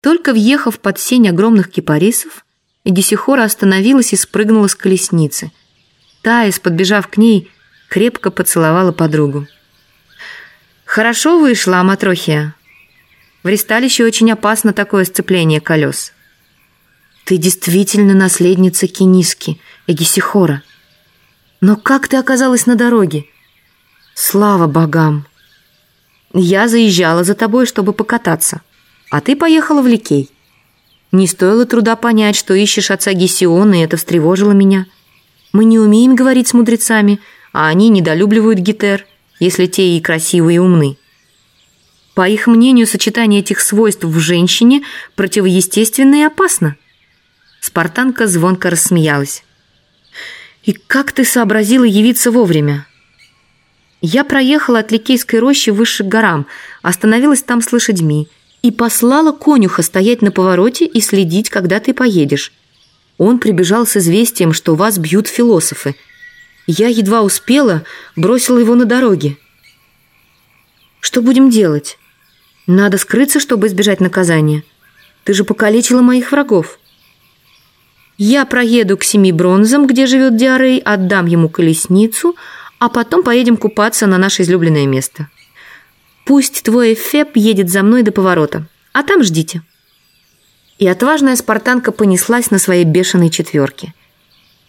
Только въехав под сень огромных кипарисов, Эгисихора остановилась и спрыгнула с колесницы. Таис, подбежав к ней, крепко поцеловала подругу. «Хорошо вышла, Аматрохия. В ристалище очень опасно такое сцепление колес». «Ты действительно наследница Кениски, Эгисихора. Но как ты оказалась на дороге? Слава богам!» «Я заезжала за тобой, чтобы покататься, а ты поехала в Ликей». Не стоило труда понять, что ищешь отца Гесиона, и это встревожило меня. Мы не умеем говорить с мудрецами, а они недолюбливают Гетер, если те и красивые, и умны. По их мнению, сочетание этих свойств в женщине противоестественно и опасно. Спартанка звонко рассмеялась. «И как ты сообразила явиться вовремя?» Я проехала от Ликейской рощи выше к горам, остановилась там с лошадьми – и послала конюха стоять на повороте и следить, когда ты поедешь. Он прибежал с известием, что вас бьют философы. Я едва успела, бросила его на дороге. Что будем делать? Надо скрыться, чтобы избежать наказания. Ты же покалечила моих врагов. Я проеду к семи бронзам, где живет Диарей, отдам ему колесницу, а потом поедем купаться на наше излюбленное место. Пусть твой Эфеп едет за мной до поворота, а там ждите». И отважная спартанка понеслась на своей бешеной четверке.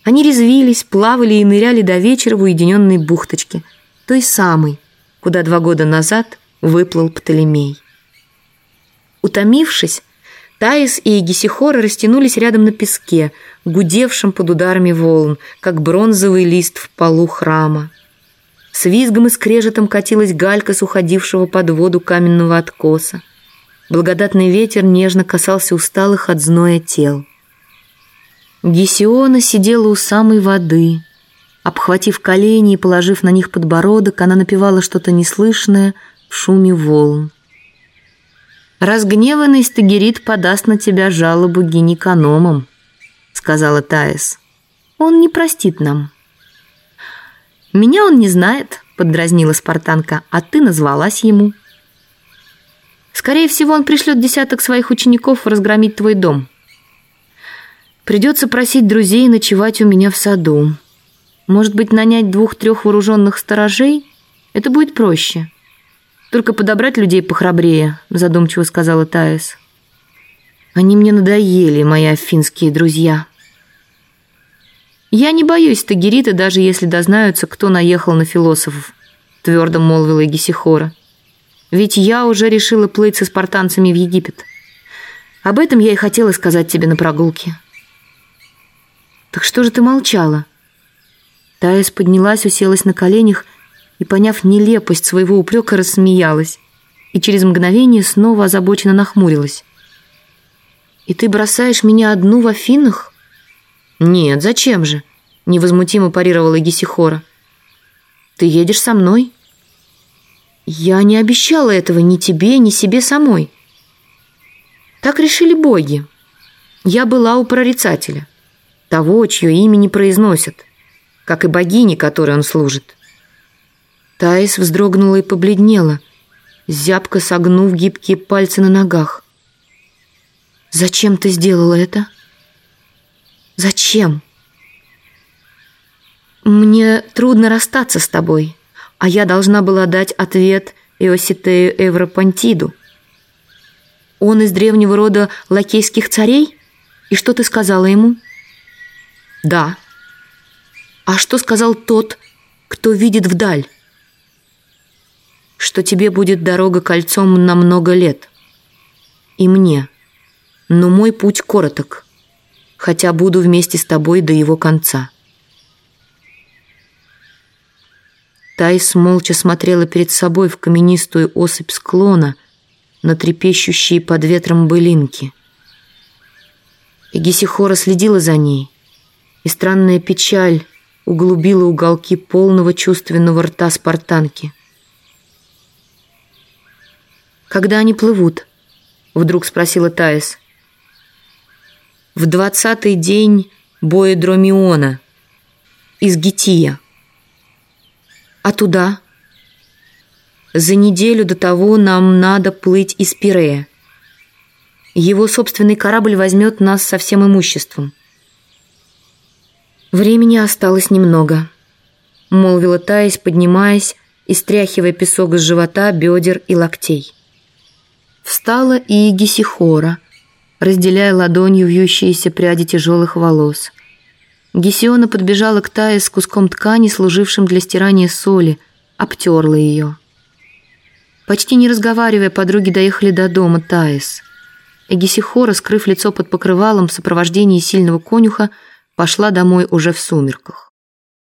Они резвились, плавали и ныряли до вечера в уединенной бухточке, той самой, куда два года назад выплыл Птолемей. Утомившись, Таис и Гесихора растянулись рядом на песке, гудевшем под ударами волн, как бронзовый лист в полу храма. С визгом и скрежетом катилась галька с уходившего под воду каменного откоса. Благодатный ветер нежно касался усталых от зноя тел. Гесиона сидела у самой воды. Обхватив колени и положив на них подбородок, она напевала что-то неслышное в шуме волн. «Разгневанный Стагерит подаст на тебя жалобу гинекономам», — сказала Таис. «Он не простит нам». «Меня он не знает», — поддразнила спартанка, «а ты назвалась ему». «Скорее всего, он пришлет десяток своих учеников разгромить твой дом. Придется просить друзей ночевать у меня в саду. Может быть, нанять двух-трех вооруженных сторожей? Это будет проще. Только подобрать людей похрабрее», — задумчиво сказала Таис. «Они мне надоели, мои афинские друзья». «Я не боюсь Тагерита, даже если дознаются, кто наехал на философов», — твердо молвила Гесихора. «Ведь я уже решила плыть со спартанцами в Египет. Об этом я и хотела сказать тебе на прогулке». «Так что же ты молчала?» Таис поднялась, уселась на коленях и, поняв нелепость своего упрека, рассмеялась и через мгновение снова озабоченно нахмурилась. «И ты бросаешь меня одну в Афинах?» «Нет, зачем же?» – невозмутимо парировала Гесихора. «Ты едешь со мной?» «Я не обещала этого ни тебе, ни себе самой». Так решили боги. Я была у прорицателя, того, чье имя не произносят, как и богини, которой он служит. Таис вздрогнула и побледнела, зябко согнув гибкие пальцы на ногах. «Зачем ты сделала это?» Зачем? Мне трудно расстаться с тобой, а я должна была дать ответ Иоситею Эвропантиду. Он из древнего рода лакейских царей? И что ты сказала ему? Да. А что сказал тот, кто видит вдаль? Что тебе будет дорога кольцом на много лет. И мне. Но мой путь короток хотя буду вместе с тобой до его конца. Тайс молча смотрела перед собой в каменистую осыпь склона на трепещущие под ветром былинки. И Гесихора следила за ней, и странная печаль углубила уголки полного чувственного рта спартанки. «Когда они плывут?» — вдруг спросила Таис в двадцатый день боя Дромиона из Гития. А туда? За неделю до того нам надо плыть из Пирея. Его собственный корабль возьмет нас со всем имуществом. Времени осталось немного, молвила Таис, поднимаясь и стряхивая песок с живота, бедер и локтей. Встала и Гесихора, разделяя ладонью вьющиеся пряди тяжелых волос. Гесиона подбежала к Тае с куском ткани, служившим для стирания соли, обтерла ее. Почти не разговаривая, подруги доехали до дома Таис. Эгисихора, скрыв лицо под покрывалом в сопровождении сильного конюха, пошла домой уже в сумерках.